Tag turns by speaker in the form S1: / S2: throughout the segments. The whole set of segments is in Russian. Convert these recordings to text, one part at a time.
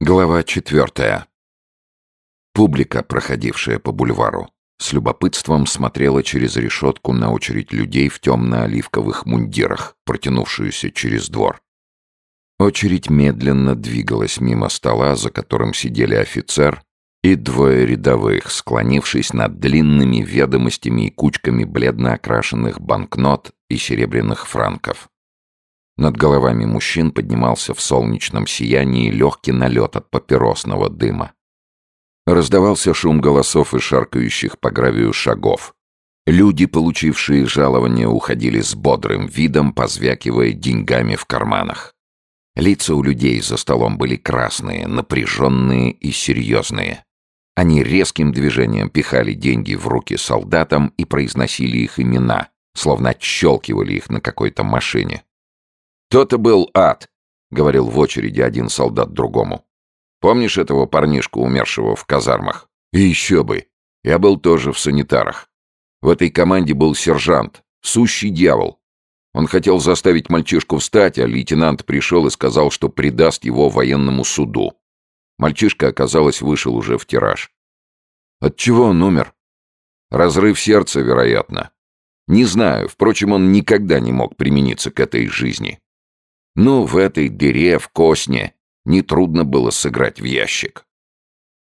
S1: Глава четвертая. Публика, проходившая по бульвару, с любопытством смотрела через решетку на очередь людей в темно-оливковых мундирах, протянувшуюся через двор. Очередь медленно двигалась мимо стола, за которым сидели офицер и двое рядовых, склонившись над длинными ведомостями и кучками бледно окрашенных банкнот и серебряных франков. Над головами мужчин поднимался в солнечном сиянии легкий налет от папиросного дыма. Раздавался шум голосов и шаркающих по гравию шагов. Люди, получившие жалование, уходили с бодрым видом, позвякивая деньгами в карманах. Лица у людей за столом были красные, напряженные и серьезные. Они резким движением пихали деньги в руки солдатам и произносили их имена, словно отщелкивали их на какой-то машине. «То-то был ад», — говорил в очереди один солдат другому. «Помнишь этого парнишку, умершего в казармах? И еще бы. Я был тоже в санитарах. В этой команде был сержант, сущий дьявол. Он хотел заставить мальчишку встать, а лейтенант пришел и сказал, что предаст его военному суду. Мальчишка, оказалось, вышел уже в тираж. От чего он умер? Разрыв сердца, вероятно. Не знаю, впрочем, он никогда не мог примениться к этой жизни. Ну, в этой дыре, в косне, нетрудно было сыграть в ящик.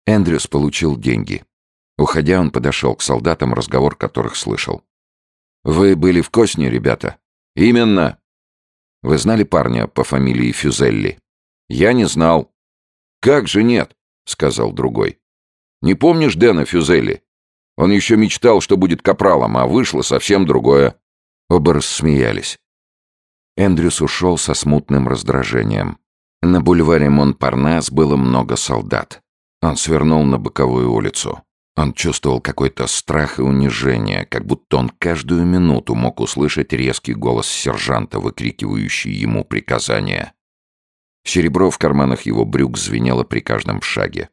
S1: Эндрюс получил деньги. Уходя, он подошел к солдатам, разговор которых слышал. «Вы были в Косне, ребята?» «Именно». «Вы знали парня по фамилии Фюзелли?» «Я не знал». «Как же нет?» — сказал другой. «Не помнишь Дэна Фюзелли? Он еще мечтал, что будет капралом, а вышло совсем другое». Оба рассмеялись. Эндрюс ушел со смутным раздражением. На бульваре Монпарнас было много солдат. Он свернул на боковую улицу. Он чувствовал какой-то страх и унижение, как будто он каждую минуту мог услышать резкий голос сержанта, выкрикивающий ему приказания. Серебро в карманах его брюк звенело при каждом шаге.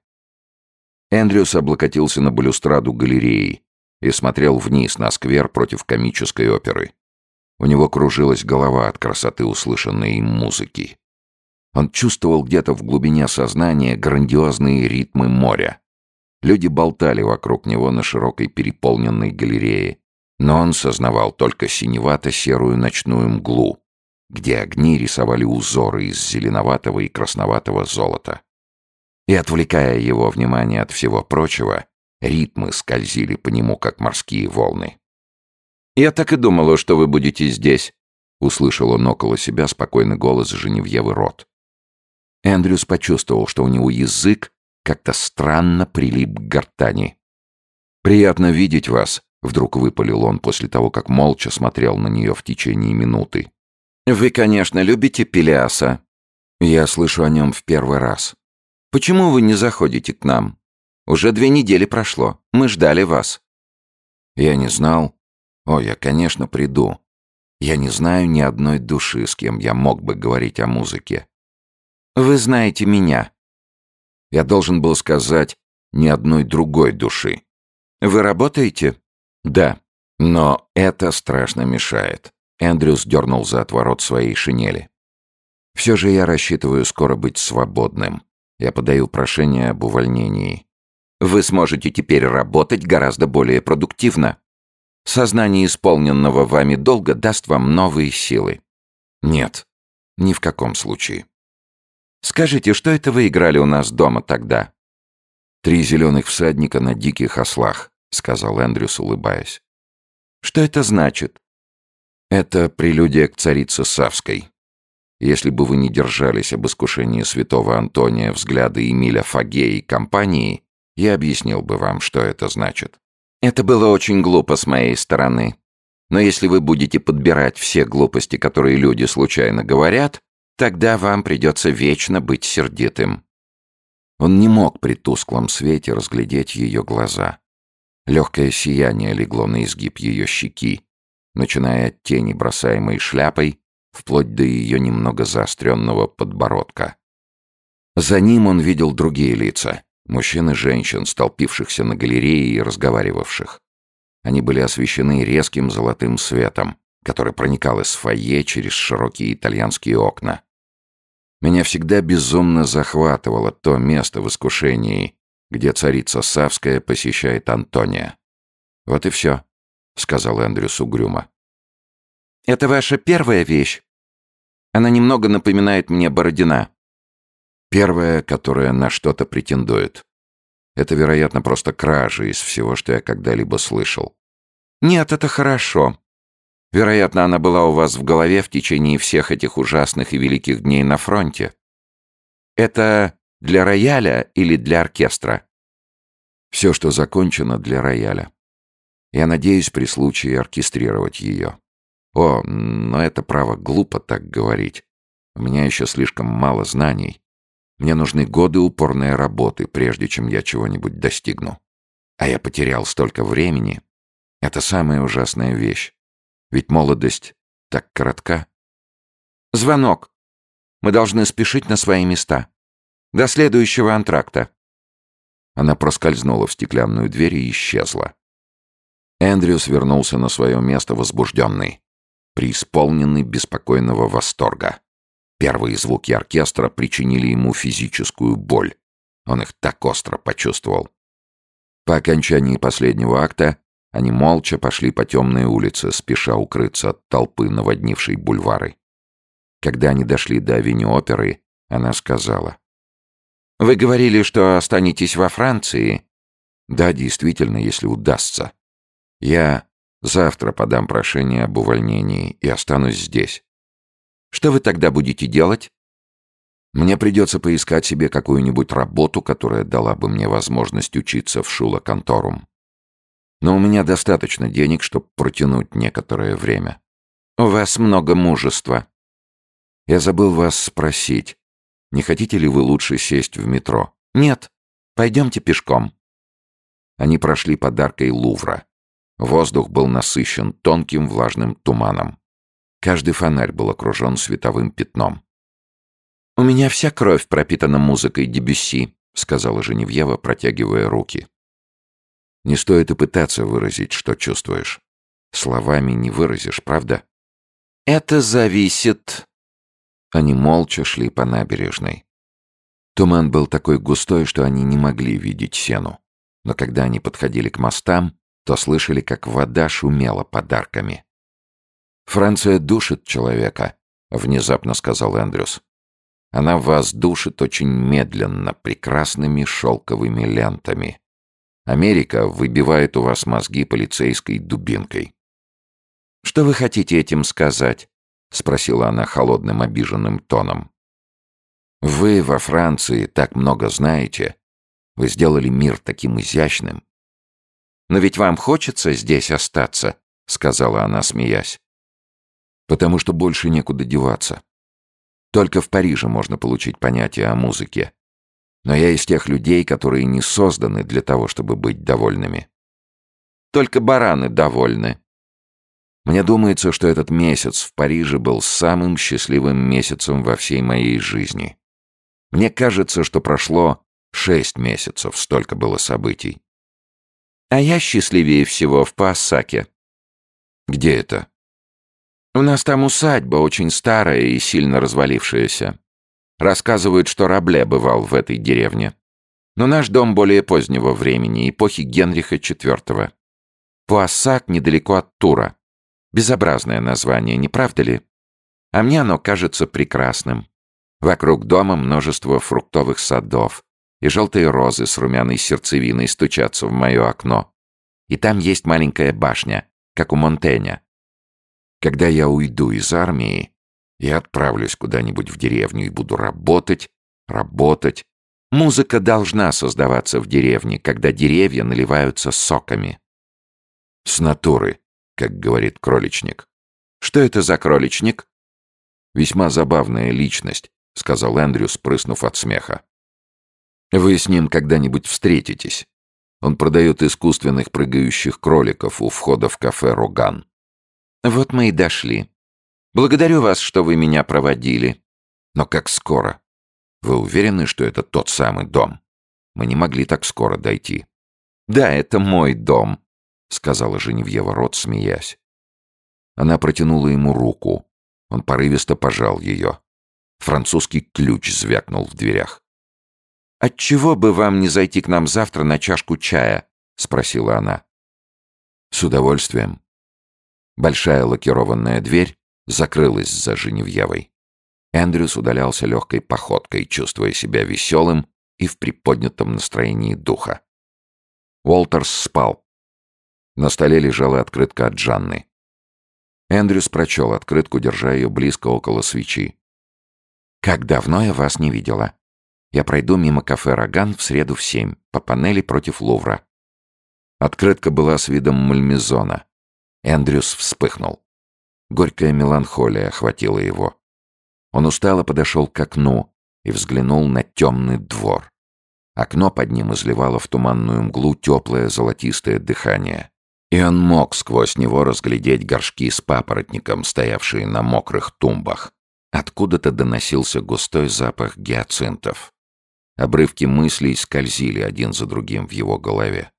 S1: Эндрюс облокотился на балюстраду галереи и смотрел вниз на сквер против комической оперы. У него кружилась голова от красоты услышанной им музыки. Он чувствовал где-то в глубине сознания грандиозные ритмы моря. Люди болтали вокруг него на широкой переполненной галерее, но он сознавал только синевато-серую ночную мглу, где огни рисовали узоры из зеленоватого и красноватого золота. И, отвлекая его внимание от всего прочего, ритмы скользили по нему, как морские волны. «Я так и думала, что вы будете здесь», — услышал он около себя спокойный голос Женевьевы Рот. Эндрюс почувствовал, что у него язык как-то странно прилип к гортани. «Приятно видеть вас», — вдруг выпалил он после того, как молча смотрел на нее в течение минуты. «Вы, конечно, любите Пелиаса». «Я слышу о нем в первый раз». «Почему вы не заходите к нам? Уже две недели прошло. Мы ждали вас». «Я не знал. О, я, конечно, приду. Я не знаю ни одной души, с кем я мог бы говорить о музыке. Вы знаете меня. Я должен был сказать ни одной другой души. Вы работаете? Да. Но это страшно мешает. Эндрюс дернул за отворот своей шинели. Все же я рассчитываю скоро быть свободным. Я подаю прошение об увольнении. Вы сможете теперь работать гораздо более продуктивно. Сознание исполненного вами долга даст вам новые силы. Нет, ни в каком случае. Скажите, что это вы играли у нас дома тогда? Три зеленых всадника на диких ослах, сказал Эндрюс, улыбаясь. Что это значит? Это прелюдия к царице Савской. Если бы вы не держались об искушении святого Антония взгляда Эмиля Фаге и компании, я объяснил бы вам, что это значит. Это было очень глупо с моей стороны. Но если вы будете подбирать все глупости, которые люди случайно говорят, тогда вам придется вечно быть сердитым». Он не мог при тусклом свете разглядеть ее глаза. Легкое сияние легло на изгиб ее щеки, начиная от тени, бросаемой шляпой, вплоть до ее немного заостренного подбородка. За ним он видел другие лица — Мужчин и женщин, столпившихся на галерее и разговаривавших. Они были освещены резким золотым светом, который проникал из фойе через широкие итальянские окна. Меня всегда безумно захватывало то место в искушении, где царица Савская посещает Антония. «Вот и все», — сказал Эндрюс угрюмо.
S2: «Это ваша первая вещь? Она немного напоминает мне Бородина».
S1: «Первая, которая на что-то претендует. Это, вероятно, просто кража из всего, что я когда-либо слышал».
S2: «Нет, это хорошо. Вероятно, она была у вас в голове в течение всех этих ужасных и великих дней на фронте. Это для рояля или для оркестра?
S1: Все, что закончено, для рояля. Я надеюсь при случае оркестрировать ее. О, но это право глупо так говорить. У меня еще слишком мало знаний. Мне нужны годы упорной работы, прежде чем я чего-нибудь достигну. А я потерял столько времени. Это самая ужасная вещь. Ведь молодость так коротка.
S2: Звонок. Мы должны спешить на свои места. До следующего антракта.
S1: Она проскользнула в стеклянную дверь и исчезла. Эндрюс вернулся на свое место возбужденный, преисполненный беспокойного восторга. Первые звуки оркестра причинили ему физическую боль. Он их так остро почувствовал. По окончании последнего акта они молча пошли по темной улице, спеша укрыться от толпы, наводнившей бульвары. Когда они дошли до авеню оперы, она сказала.
S2: «Вы говорили, что останетесь во Франции?»
S1: «Да, действительно, если удастся. Я завтра подам прошение об увольнении и останусь здесь».
S2: «Что вы тогда будете делать?»
S1: «Мне придется поискать себе какую-нибудь работу, которая дала бы мне возможность учиться в Шула-конторум. Но у меня достаточно денег, чтобы протянуть некоторое время.
S2: У вас много мужества.
S1: Я забыл вас спросить, не хотите ли вы лучше сесть в метро?
S2: Нет. Пойдемте пешком.
S1: Они прошли подаркой Лувра. Воздух был насыщен тонким влажным туманом. Каждый фонарь был окружен световым пятном.
S2: «У меня вся кровь пропитана музыкой Дебюсси», — сказала Женевьева, протягивая руки.
S1: Не стоит и пытаться выразить, что чувствуешь. Словами не выразишь, правда?
S2: Это зависит...
S1: Они молча шли по набережной. Туман был такой густой, что они не могли видеть сену. Но когда они подходили к мостам, то слышали, как вода шумела подарками. «Франция душит человека», — внезапно сказал Эндрюс. «Она вас душит очень медленно, прекрасными шелковыми лентами. Америка выбивает у вас мозги полицейской дубинкой.
S2: «Что вы хотите этим сказать?»
S1: — спросила она холодным обиженным тоном. «Вы во Франции так много знаете. Вы сделали мир таким изящным».
S2: «Но ведь вам хочется здесь остаться», — сказала она, смеясь.
S1: «Потому что больше некуда деваться. Только в Париже можно получить понятие о музыке. Но я из тех людей, которые не созданы для того, чтобы быть довольными.
S2: Только бараны довольны.
S1: Мне думается, что этот месяц в Париже был самым счастливым месяцем во всей моей жизни. Мне кажется, что прошло шесть месяцев, столько было событий.
S2: А я счастливее всего в Пассаке.
S1: Где это?
S2: У нас там усадьба, очень старая и сильно развалившаяся. Рассказывают, что Рабле бывал в этой деревне. Но наш дом более позднего времени, эпохи Генриха IV. Пуассак недалеко от Тура. Безобразное название, не правда ли? А мне оно кажется прекрасным. Вокруг дома множество фруктовых садов, и желтые розы с румяной сердцевиной стучатся в мое окно. И там есть маленькая башня, как у Монтеня.
S1: Когда я уйду из армии, я отправлюсь куда-нибудь в деревню и буду работать, работать.
S2: Музыка должна создаваться в деревне, когда деревья наливаются соками.
S1: С натуры, как говорит кроличник.
S2: Что это за кроличник?
S1: Весьма забавная личность, сказал Эндрю, спрыснув от смеха. Вы с ним когда-нибудь встретитесь. Он продает искусственных прыгающих кроликов у входа в кафе «Роган».
S2: Вот мы и дошли. Благодарю вас, что вы меня проводили.
S1: Но как скоро? Вы уверены, что это тот самый дом? Мы не могли так скоро дойти.
S2: Да, это мой дом,
S1: сказала Женевьева Рот, смеясь. Она протянула ему руку. Он порывисто пожал ее. Французский ключ звякнул в дверях.
S2: «Отчего бы вам не зайти к нам завтра на чашку чая?» — спросила она.
S1: «С удовольствием». Большая лакированная дверь закрылась за Женевьевой. Эндрюс удалялся легкой походкой, чувствуя себя веселым и в приподнятом настроении духа. Уолтерс спал. На столе лежала открытка от Жанны. Эндрюс прочел открытку, держа ее близко около свечи. «Как давно я вас не видела. Я пройду мимо кафе «Роган» в среду в семь, по панели против Лувра». Открытка была с видом мальмезона. Эндрюс вспыхнул. Горькая меланхолия охватила его. Он устало подошел к окну и взглянул на темный двор. Окно под ним изливало в туманную мглу теплое золотистое дыхание. И он мог сквозь него разглядеть горшки с папоротником, стоявшие на мокрых тумбах. Откуда-то доносился густой запах гиацинтов. Обрывки мыслей скользили один за другим в его голове.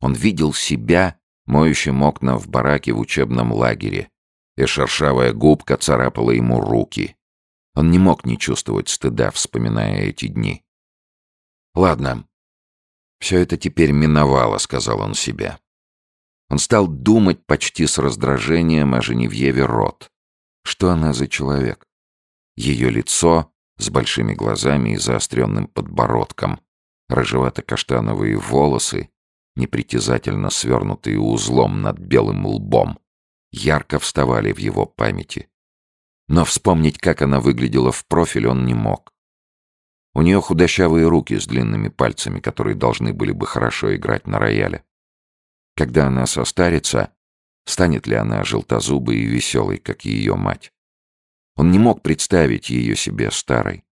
S1: Он видел себя, моющим окна в бараке в учебном лагере, и шершавая губка царапала ему руки. Он не мог не чувствовать стыда, вспоминая эти дни. «Ладно, все это теперь миновало», — сказал он себе. Он стал думать почти с раздражением о Женевьеве Рот. Что она за человек? Ее лицо с большими глазами и заостренным подбородком, рыжевато-каштановые волосы, непритязательно свернутые узлом над белым лбом, ярко вставали в его памяти. Но вспомнить, как она выглядела в профиль, он не мог. У нее худощавые руки с длинными пальцами, которые должны были бы хорошо играть на рояле. Когда она состарится, станет ли она желтозубой и веселой, как ее мать? Он не мог представить ее себе старой.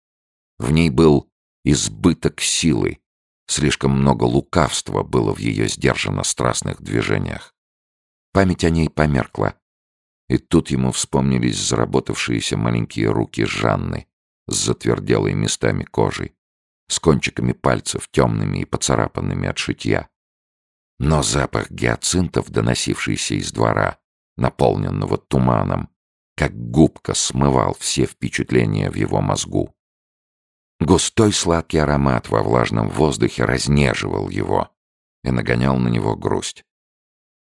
S1: В ней был избыток силы, слишком много лукавства было в ее сдержанно страстных движениях. Память о ней померкла. И тут ему вспомнились заработавшиеся маленькие руки Жанны с затверделой местами кожей, с кончиками пальцев темными и поцарапанными от шитья. Но запах гиацинтов, доносившийся из двора, наполненного туманом, как губка смывал все впечатления в его мозгу. Густой сладкий аромат во влажном воздухе разнеживал его и нагонял на него грусть.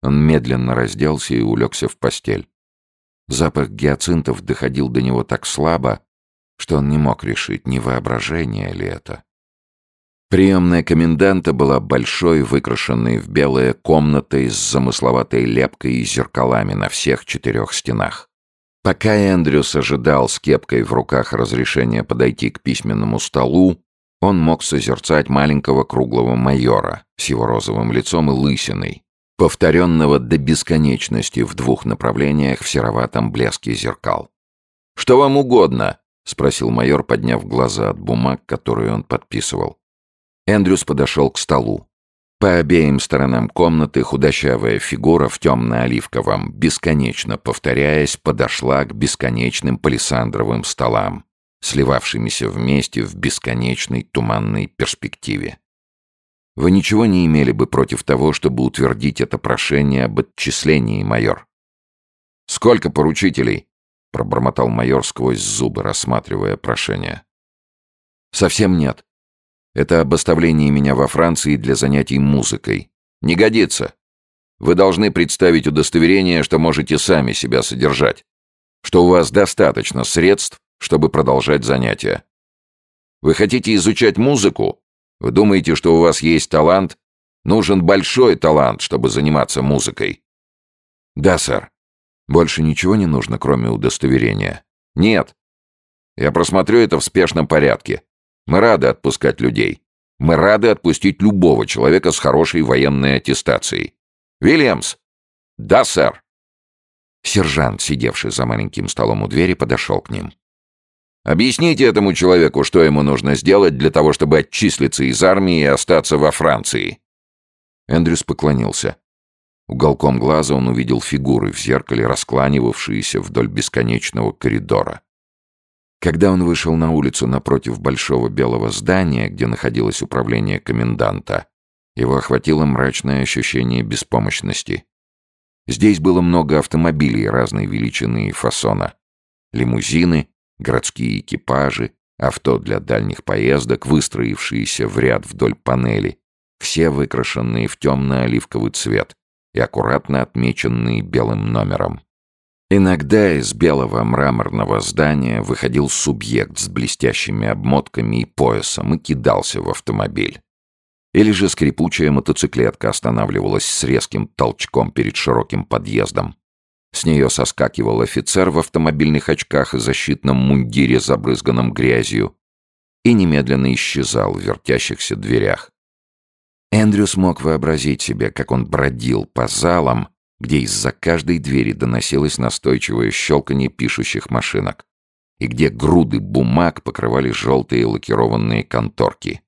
S1: Он медленно разделся и улегся в постель. Запах гиацинтов доходил до него так слабо, что он не мог решить, не воображение ли это. Приемная коменданта была большой, выкрашенной в белое комнатой с замысловатой лепкой и зеркалами на всех четырех стенах. Пока Эндрюс ожидал с кепкой в руках разрешения подойти к письменному столу, он мог созерцать маленького круглого майора с его розовым лицом и лысиной, повторенного до бесконечности в двух направлениях в сероватом блеске зеркал. «Что вам угодно?» — спросил майор, подняв глаза от бумаг, которые он подписывал. Эндрюс подошел к столу. По обеим сторонам комнаты худощавая фигура в темно-оливковом, бесконечно повторяясь, подошла к бесконечным палисандровым столам, сливавшимися вместе в бесконечной туманной перспективе. Вы ничего не имели бы против того, чтобы утвердить это прошение об отчислении, майор? Сколько поручителей? пробормотал майор сквозь зубы, рассматривая прошение. Совсем нет. Это об оставлении меня во Франции для занятий музыкой. Не годится. Вы должны представить удостоверение, что можете сами себя содержать, что у вас достаточно средств, чтобы продолжать занятия. Вы хотите изучать музыку? Вы думаете, что у вас есть талант? Нужен большой талант, чтобы заниматься музыкой. Да, сэр. Больше ничего не нужно, кроме удостоверения. Нет. Я просмотрю это в спешном порядке. Мы рады отпускать людей. Мы рады отпустить любого человека с хорошей военной аттестацией. Вильямс. Да, сэр. Сержант, сидевший за маленьким столом у двери, подошел к ним. Объясните этому человеку, что ему нужно сделать для того, чтобы отчислиться из армии и остаться во Франции». Эндрюс поклонился. Уголком глаза он увидел фигуры в зеркале, раскланивавшиеся вдоль бесконечного коридора. Когда он вышел на улицу напротив большого белого здания, где находилось управление коменданта, его охватило мрачное ощущение беспомощности. Здесь было много автомобилей разной величины и фасона. Лимузины,
S2: городские экипажи, авто для дальних поездок, выстроившиеся в ряд вдоль панели, все выкрашенные в темно-оливковый цвет и аккуратно отмеченные белым номером. Иногда из белого мраморного здания выходил субъект с блестящими обмотками и поясом и кидался в автомобиль. Или же скрипучая мотоциклетка останавливалась с резким толчком перед широким подъездом. С нее соскакивал офицер в автомобильных очках и защитном мундире, забрызганном грязью, и немедленно исчезал в вертящихся дверях. Эндрю смог вообразить себе, как он бродил по залам, где из-за каждой двери доносилось настойчивое щелканье пишущих машинок, и где груды бумаг покрывали желтые лакированные конторки,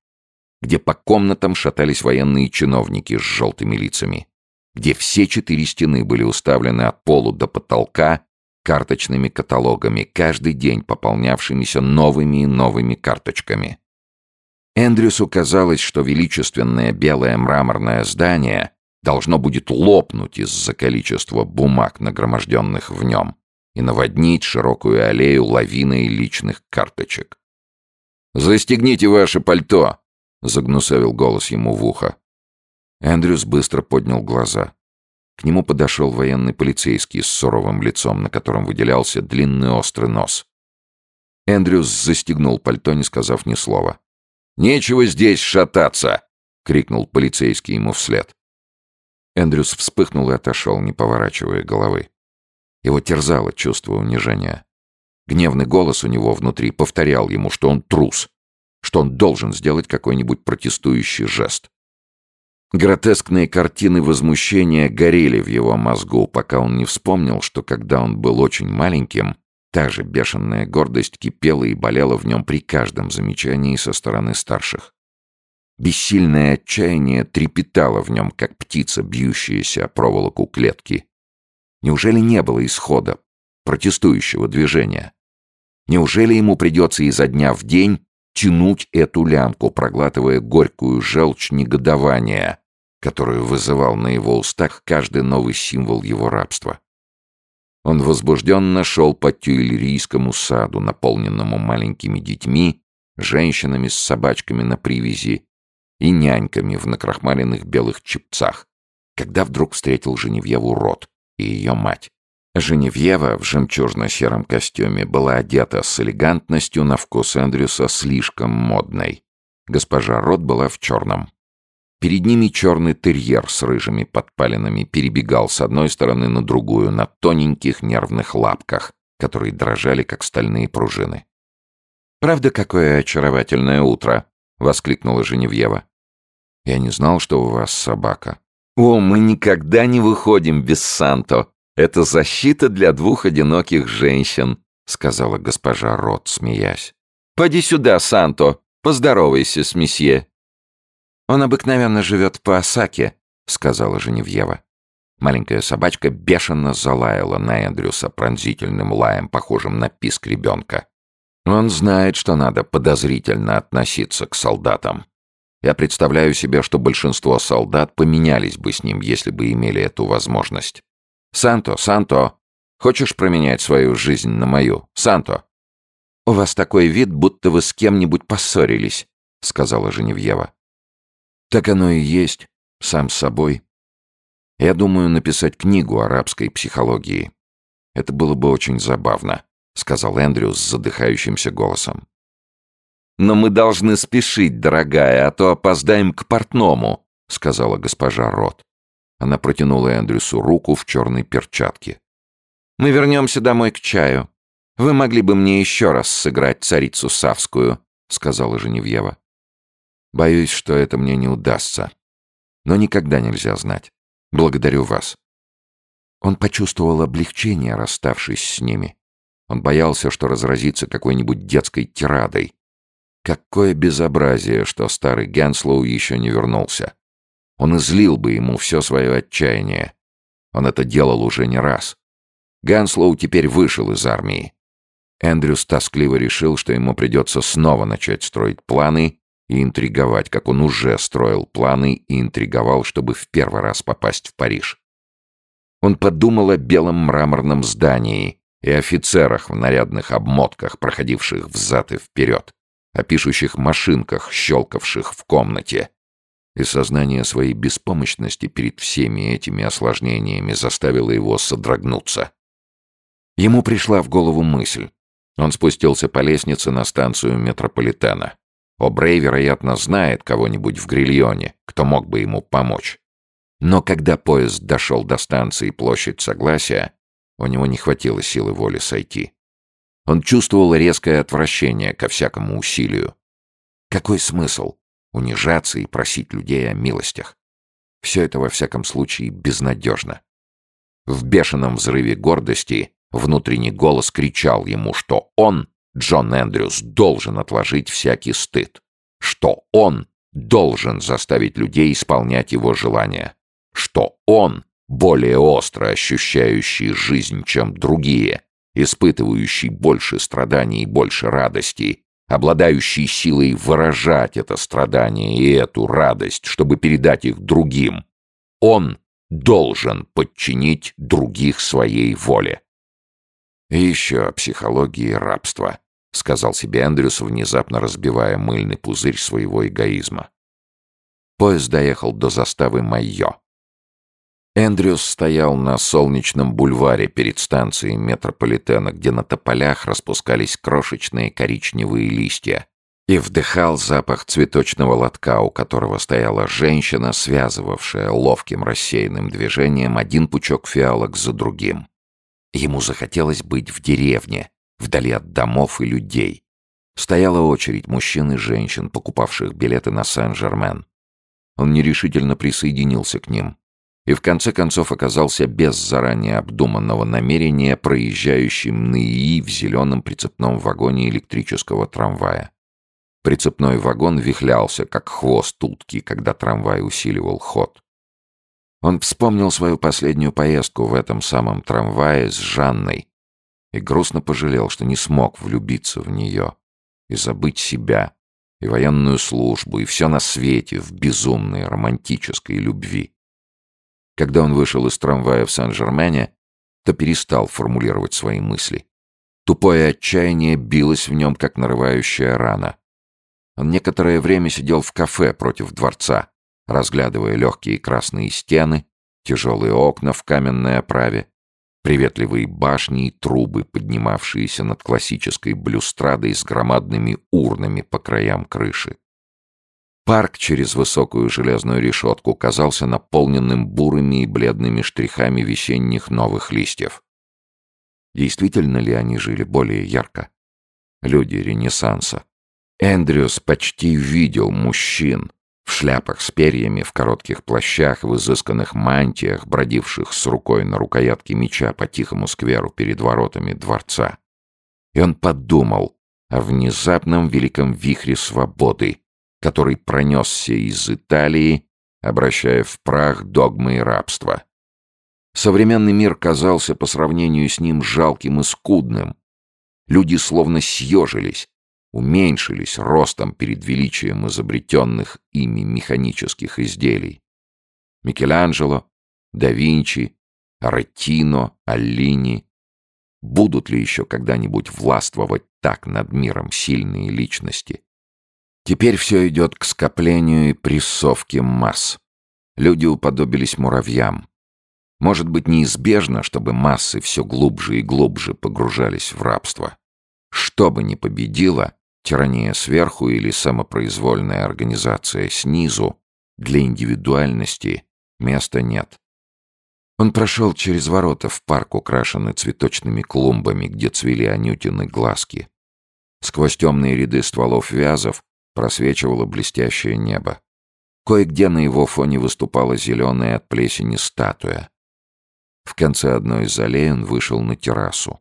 S2: где по комнатам шатались военные чиновники с желтыми лицами, где все четыре стены были уставлены от полу до потолка карточными каталогами, каждый день пополнявшимися новыми и новыми карточками. Эндрюсу казалось, что величественное белое мраморное здание должно будет лопнуть из-за количества бумаг, нагроможденных в нем, и наводнить широкую аллею лавиной личных карточек. «Застегните ваше пальто!» — загнусавил голос ему в ухо. Эндрюс быстро поднял глаза. К нему подошел военный полицейский с суровым лицом, на котором выделялся длинный острый нос. Эндрюс застегнул пальто, не сказав ни слова. «Нечего здесь шататься!» — крикнул полицейский ему вслед. Эндрюс вспыхнул и отошел, не поворачивая головы. Его терзало чувство унижения. Гневный голос у него внутри повторял ему, что он трус, что он должен сделать какой-нибудь протестующий жест. Гротескные картины возмущения горели в его мозгу, пока он не вспомнил, что когда он был очень маленьким, та же бешеная гордость кипела и болела в нем при каждом замечании со стороны старших. Бессильное отчаяние трепетало в нем, как птица, бьющаяся о проволоку клетки. Неужели не было исхода, протестующего движения? Неужели ему придется изо дня в день тянуть эту лямку, проглатывая горькую желчь негодования, которую вызывал на его устах каждый новый символ его рабства. Он возбужденно шел по тюильрийскому саду, наполненному маленькими детьми, женщинами с собачками на привязи и няньками в накрахмаленных белых чепцах, когда вдруг встретил Женевьеву Рот и ее мать. Женевьева в жемчужно-сером костюме была одета с элегантностью на вкус Эндрюса слишком модной. Госпожа Рот была в черном. Перед ними черный терьер с рыжими подпалинами перебегал с одной стороны на другую на тоненьких нервных лапках, которые дрожали, как стальные пружины. «Правда, какое очаровательное утро!» — воскликнула Женевьева. «Я не знал, что у вас собака». «О, мы никогда не выходим без Санто. Это защита для двух одиноких женщин», — сказала госпожа Рот, смеясь. «Поди сюда, Санто, поздоровайся с месье». «Он обыкновенно живет по Осаке», — сказала Женевьева. Маленькая собачка бешено залаяла на Эндрюса пронзительным лаем, похожим на писк ребенка. Он знает, что надо подозрительно относиться к солдатам. Я представляю себе, что большинство солдат поменялись бы с ним, если бы имели эту возможность. «Санто, Санто, хочешь променять свою жизнь на мою? Санто!» «У вас такой вид, будто вы с кем-нибудь поссорились», — сказала Женевьева. Так оно и есть, сам с собой. Я думаю написать книгу арабской психологии. Это было бы очень забавно, сказал Эндрю с задыхающимся голосом. Но мы должны спешить, дорогая, а то опоздаем к портному, сказала госпожа Рот. Она протянула Эндрюсу руку в черной перчатке. Мы вернемся домой к чаю. Вы могли бы мне еще раз сыграть царицу Савскую, сказала Женевьева. Боюсь, что это мне не удастся. Но никогда нельзя знать. Благодарю вас». Он почувствовал облегчение, расставшись с ними. Он боялся, что разразится какой-нибудь детской тирадой. Какое безобразие, что старый Генслоу еще не вернулся. Он излил бы ему все свое отчаяние. Он это делал уже не раз. Ганслоу теперь вышел из армии. Эндрюс тоскливо решил, что ему придется снова начать строить планы и интриговать, как он уже строил планы и интриговал, чтобы в первый раз попасть в Париж. Он подумал о белом мраморном здании,
S1: и офицерах в нарядных обмотках, проходивших взад и вперед, о пишущих машинках, щелкавших в комнате. И сознание своей беспомощности перед всеми этими осложнениями заставило его содрогнуться. Ему пришла в голову мысль. Он спустился по лестнице на станцию метрополитена. О'Брей, вероятно, знает кого-нибудь в Грильоне, кто мог бы ему помочь. Но когда поезд дошел до станции Площадь Согласия, у него не хватило силы воли сойти. Он чувствовал резкое отвращение ко всякому усилию. Какой смысл унижаться и просить людей о милостях? Все это, во всяком случае, безнадежно. В бешеном взрыве гордости внутренний голос кричал ему, что он Джон Эндрюс должен отложить всякий стыд, что он должен заставить людей исполнять его желания, что он, более остро ощущающий жизнь, чем другие, испытывающий больше страданий и больше радости, обладающий силой выражать это страдание и эту радость, чтобы передать их другим, он должен подчинить других своей воле. И еще о психологии рабства, сказал себе Эндрюс, внезапно разбивая мыльный пузырь своего эгоизма. Поезд доехал до заставы Майо. Эндрюс стоял на солнечном бульваре перед станцией метрополитена, где на тополях распускались крошечные коричневые листья, и вдыхал запах цветочного лотка, у которого стояла женщина, связывавшая ловким рассеянным движением один пучок фиалок за другим. Ему захотелось быть в деревне, вдали от домов и людей. Стояла очередь мужчин и женщин, покупавших билеты на Сен-Жермен. Он нерешительно присоединился к ним и в конце концов оказался без заранее обдуманного намерения проезжающим на ИИ в зеленом прицепном вагоне электрического трамвая. Прицепной вагон вихлялся, как хвост утки, когда трамвай усиливал ход. Он вспомнил свою последнюю поездку в этом самом трамвае с Жанной и грустно пожалел, что не смог влюбиться в нее и забыть себя, и военную службу, и все на свете в безумной романтической любви. Когда он вышел из трамвая в Сан-Жермене, то перестал формулировать свои мысли. Тупое отчаяние билось в нем, как нарывающая рана. Он некоторое время сидел в кафе против дворца, разглядывая легкие красные стены, тяжелые окна в каменной оправе, приветливые башни и трубы, поднимавшиеся над классической блюстрадой с громадными урнами по краям крыши. Парк через высокую железную решетку казался наполненным бурыми и бледными штрихами весенних новых листьев. Действительно ли они жили более ярко? Люди Ренессанса. Эндрюс почти видел мужчин, в шляпах с перьями, в коротких плащах, в изысканных мантиях, бродивших с рукой на рукоятке меча по тихому скверу перед воротами дворца. И он подумал о внезапном великом вихре свободы, который пронесся из Италии, обращая в прах догмы и рабства. Современный мир казался по сравнению с ним жалким и скудным. Люди словно съежились, уменьшились ростом перед величием изобретенных ими механических изделий. Микеланджело, да Винчи, Реттино, Аллини. Будут ли еще когда-нибудь властвовать так над миром сильные личности? Теперь все идет к скоплению и прессовке масс. Люди уподобились муравьям. Может быть неизбежно, чтобы массы все глубже и глубже погружались в рабство. Что бы ни победило, Тирания сверху или самопроизвольная организация снизу, для индивидуальности места нет. Он прошел через ворота в парк, украшенный цветочными клумбами, где цвели анютины глазки. Сквозь темные ряды стволов вязов просвечивало блестящее небо. Кое-где на его фоне выступала зеленая от плесени статуя. В конце одной из аллей он вышел на террасу.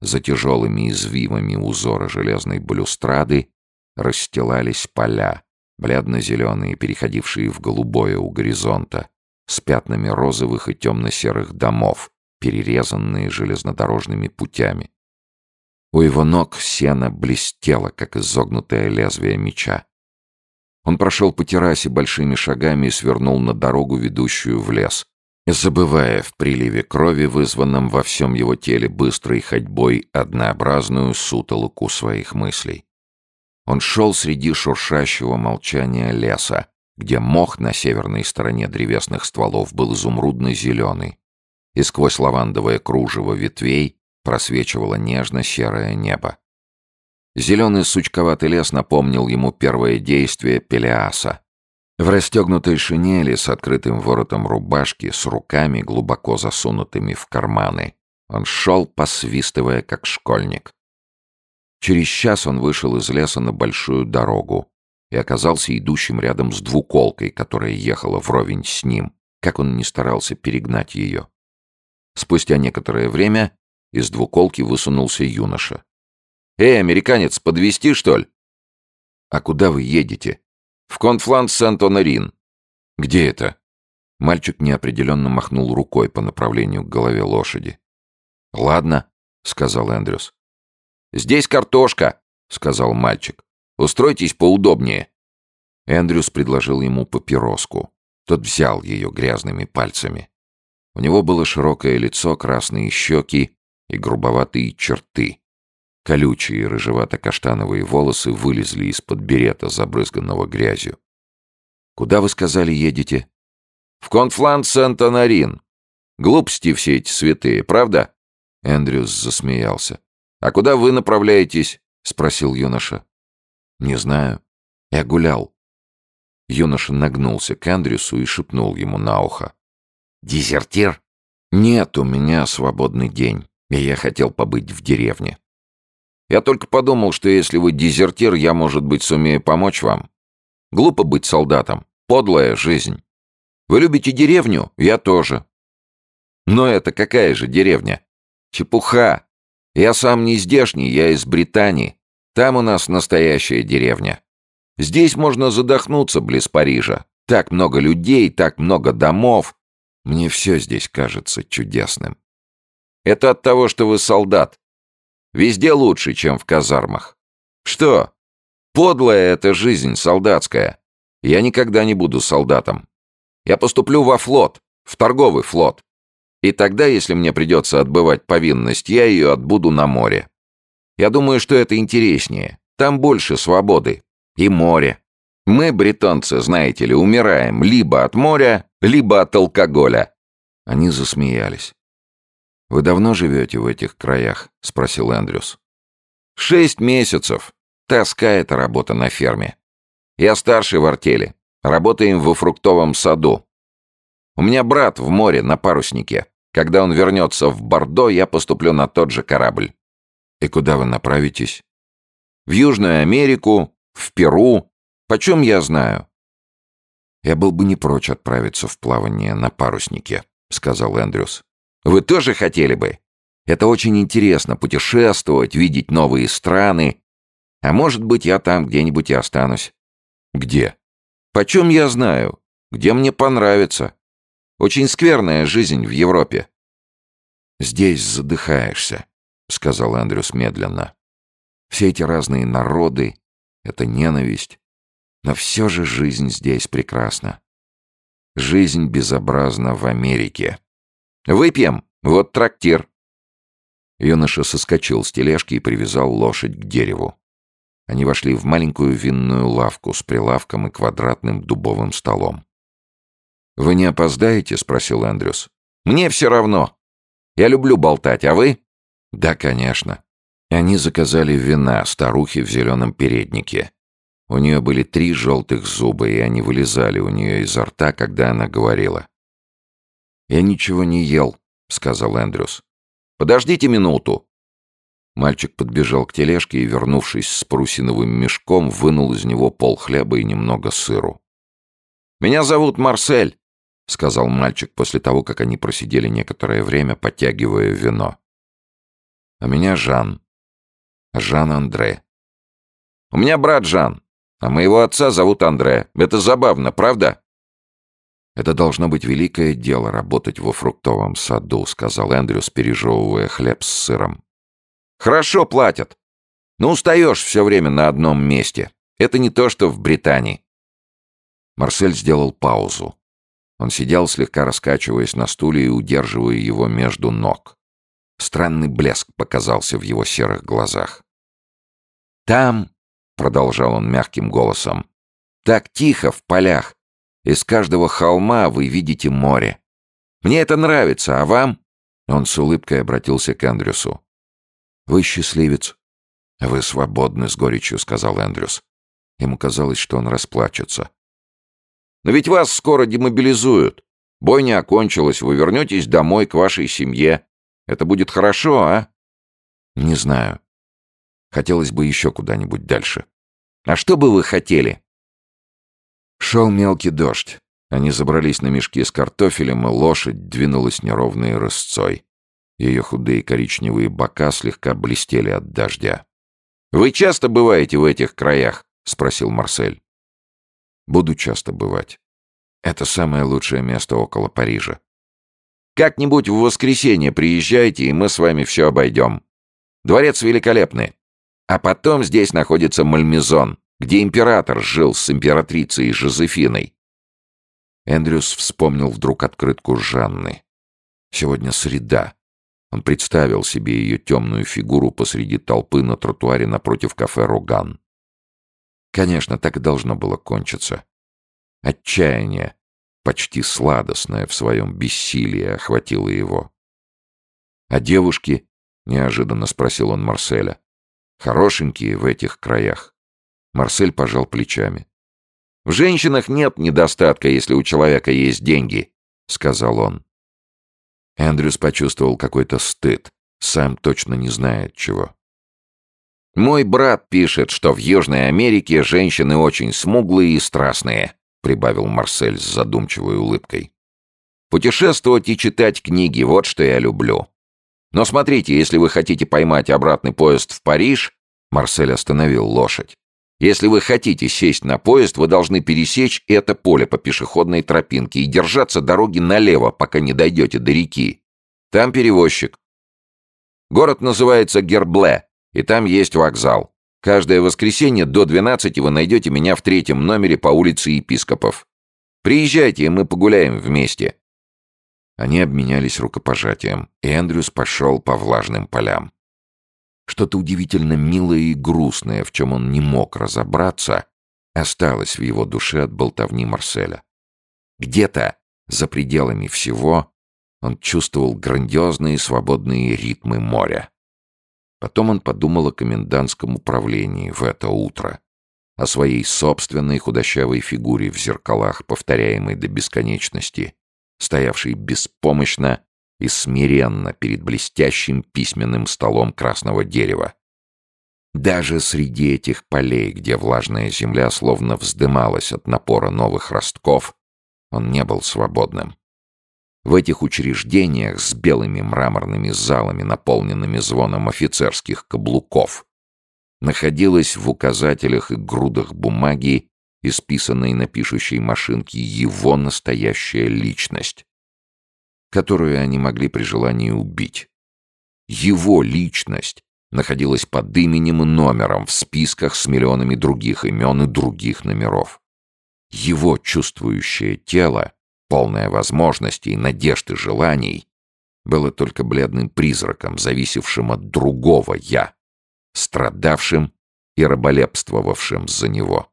S1: За тяжелыми извивами узора железной балюстрады расстилались поля, бледно-зеленые, переходившие в голубое у горизонта, с пятнами розовых и темно-серых домов, перерезанные железнодорожными путями. У его ног сено блестело, как изогнутое лезвие меча. Он прошел по террасе большими шагами и свернул на дорогу, ведущую в лес, забывая в приливе крови, вызванном во всем его теле быстрой ходьбой, однообразную сутолоку своих мыслей. Он шел среди шуршащего молчания леса, где мох на северной стороне древесных стволов был изумрудно-зеленый, и сквозь лавандовое кружево ветвей просвечивало нежно-серое небо. Зеленый сучковатый лес напомнил ему первое действие Пелиаса. В расстегнутой шинели с открытым воротом рубашки, с руками, глубоко засунутыми в карманы, он шел, посвистывая, как школьник. Через час он вышел из леса на большую дорогу и оказался идущим рядом с двуколкой, которая ехала вровень с ним, как он не старался перегнать ее. Спустя некоторое время из двуколки высунулся юноша. «Эй, американец, подвести что ли?» «А куда вы едете?» «В конфлант Сент-Онорин». «Где это?» Мальчик неопределенно махнул рукой по направлению к голове лошади. «Ладно», — сказал Эндрюс. «Здесь картошка», — сказал мальчик. «Устройтесь поудобнее». Эндрюс предложил ему папироску. Тот взял ее грязными пальцами. У него было широкое лицо, красные щеки и грубоватые черты. Колючие рыжевато-каштановые волосы вылезли из-под берета, забрызганного грязью. «Куда, вы сказали, едете?» «В Конфлан Сент-Анарин. Глупости все эти святые, правда?» Эндрюс засмеялся. «А куда вы направляетесь?» — спросил юноша. «Не знаю. Я гулял». Юноша нагнулся к Эндрюсу и шепнул ему на ухо. «Дезертир?» «Нет, у меня свободный день, и я хотел побыть в деревне». Я только подумал, что если вы дезертир, я, может быть, сумею помочь вам. Глупо быть солдатом. Подлая жизнь. Вы любите деревню? Я тоже. Но это какая же деревня? Чепуха. Я сам не здешний, я из Британии. Там у нас настоящая деревня. Здесь можно задохнуться близ Парижа. Так много людей, так много домов. Мне все здесь кажется чудесным. Это от того, что вы солдат. Везде лучше, чем в казармах. Что? Подлая эта жизнь солдатская. Я никогда не буду солдатом. Я поступлю во флот, в торговый флот. И тогда, если мне придется отбывать повинность, я ее отбуду на море. Я думаю, что это интереснее. Там больше свободы. И море. Мы, британцы, знаете ли, умираем либо от моря, либо от алкоголя. Они засмеялись. «Вы давно живете в этих краях?» — спросил Эндрюс. «Шесть месяцев. Тоска эта работа на ферме. Я старший в артели. Работаем во фруктовом саду. У меня брат в море на паруснике. Когда он вернется в Бордо, я поступлю на тот же корабль». «И куда вы направитесь?» «В Южную Америку, в Перу. Почем я знаю?» «Я был бы не прочь отправиться в плавание на паруснике», — сказал Эндрюс. Вы тоже хотели бы? Это очень интересно — путешествовать, видеть новые страны. А может быть, я там где-нибудь и останусь. Где? Почем я знаю? Где мне понравится? Очень скверная жизнь в Европе. Здесь задыхаешься, — сказал Андрюс медленно. Все эти разные народы — это ненависть. Но все же жизнь здесь прекрасна. Жизнь безобразна в Америке. «Выпьем! Вот трактир!» Юноша соскочил с тележки и привязал лошадь к дереву. Они вошли в маленькую винную лавку с прилавком и квадратным дубовым столом. «Вы не опоздаете?» — спросил Эндрюс. «Мне все равно. Я люблю болтать, а вы?» «Да, конечно». Они заказали вина старухе в зеленом переднике. У нее были три желтых зуба, и они вылезали у нее изо рта, когда она говорила. «Я ничего не ел», — сказал Эндрюс. «Подождите минуту». Мальчик подбежал к тележке и, вернувшись с парусиновым мешком, вынул из него пол хлеба и немного сыру. «Меня зовут Марсель», — сказал мальчик после того, как они просидели некоторое время, подтягивая вино. «А меня Жан. Жан Андре». «У меня брат Жан, а моего отца зовут Андре. Это забавно, правда?» «Это должно быть великое дело работать во фруктовом саду», — сказал Эндрюс, пережевывая хлеб с сыром. «Хорошо платят. Но устаешь все время на одном месте. Это не то, что в Британии». Марсель сделал паузу.
S2: Он сидел, слегка раскачиваясь на стуле и удерживая его между ног. Странный блеск показался в его серых глазах. «Там», — продолжал он мягким голосом, — «так тихо в полях. Из каждого холма вы видите море. Мне это нравится, а вам?» Он с улыбкой обратился к Эндрюсу. «Вы счастливец». «Вы свободны», — с горечью сказал Эндрюс. Ему казалось, что он расплачется. «Но ведь вас скоро демобилизуют. Бойня окончилась, вы вернетесь домой к вашей семье. Это будет хорошо, а?» «Не знаю. Хотелось бы еще куда-нибудь дальше». «А что бы вы хотели?» Шел мелкий дождь. Они забрались на мешки с картофелем, и лошадь двинулась неровной рысцой. Ее худые коричневые бока слегка блестели от дождя. «Вы часто бываете в этих краях?» — спросил Марсель. «Буду часто бывать. Это самое лучшее место около Парижа. Как-нибудь в воскресенье приезжайте, и мы с вами все обойдем. Дворец великолепный. А потом здесь находится Мальмезон, где император жил с императрицей Жозефиной. Эндрюс вспомнил вдруг открытку Жанны. Сегодня среда. Он представил себе ее темную фигуру посреди толпы на тротуаре напротив кафе «Роган». Конечно, так и должно было кончиться. Отчаяние, почти сладостное в своем бессилии, охватило его. «А девушки?» — неожиданно спросил он Марселя. «Хорошенькие в этих краях». Марсель пожал плечами. «В женщинах нет недостатка, если у человека есть деньги», — сказал он. Эндрюс почувствовал какой-то стыд, сам точно не знает чего. «Мой брат пишет, что в Южной Америке женщины очень смуглые и страстные», — прибавил Марсель с задумчивой улыбкой. «Путешествовать и читать книги — вот что я люблю. Но смотрите, если вы хотите поймать обратный поезд в Париж...» Марсель остановил лошадь. Если вы хотите сесть на поезд, вы должны пересечь это поле по пешеходной тропинке и держаться дороги налево, пока не дойдете до реки. Там перевозчик. Город называется Гербле, и там есть вокзал. Каждое воскресенье до 12 вы найдете меня в третьем номере по улице Епископов. Приезжайте, и мы погуляем вместе». Они обменялись рукопожатием, и Эндрюс пошел по влажным полям. Что-то удивительно милое и грустное, в чем он не мог разобраться, осталось в его душе от болтовни Марселя. Где-то, за пределами всего, он чувствовал грандиозные свободные ритмы моря. Потом он подумал о комендантском управлении в это утро, о своей собственной худощавой фигуре в зеркалах, повторяемой до бесконечности, стоявшей беспомощно и смиренно перед блестящим письменным столом красного дерева. Даже среди этих полей, где влажная земля словно вздымалась от напора новых ростков, он не был свободным. В этих учреждениях с белыми мраморными залами, наполненными звоном офицерских каблуков, находилась в указателях и грудах бумаги, исписанной на пишущей машинке, его настоящая личность которую они могли при желании убить. Его личность находилась под именем и номером в списках с миллионами других имен и других номеров. Его чувствующее тело, полное возможностей, надежд и желаний, было только бледным призраком, зависевшим от другого «я», страдавшим и раболепствовавшим за него.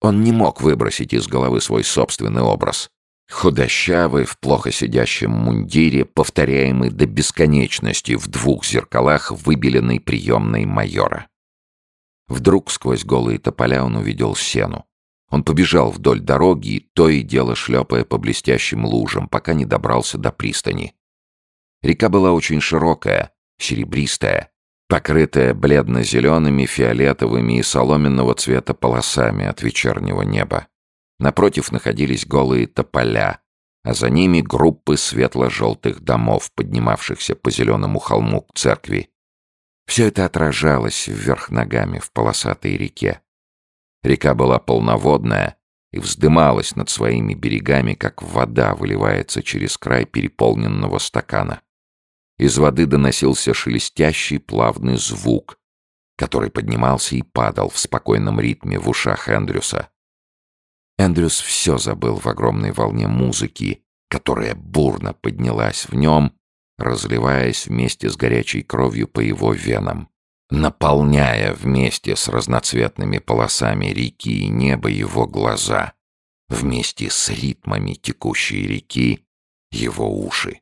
S2: Он не мог выбросить из головы свой собственный образ, Худощавый, в плохо сидящем мундире, повторяемый до бесконечности в двух зеркалах выбеленной приемной майора. Вдруг сквозь голые тополя он увидел сену. Он побежал вдоль дороги, то и дело шлепая по блестящим лужам, пока не добрался до пристани. Река была очень широкая, серебристая, покрытая бледно-зелеными, фиолетовыми и соломенного цвета полосами от вечернего неба. Напротив находились голые тополя, а за ними группы светло-желтых домов, поднимавшихся по зеленому холму к церкви. Все это отражалось вверх ногами в полосатой реке. Река была полноводная и вздымалась над своими берегами, как вода выливается через край переполненного стакана. Из воды доносился шелестящий плавный звук, который поднимался и падал в спокойном ритме в ушах Эндрюса. Эндрюс все забыл в огромной волне музыки, которая бурно поднялась в нем, разливаясь вместе с горячей кровью по его венам, наполняя вместе с разноцветными полосами реки и неба его глаза, вместе с ритмами текущей реки его уши.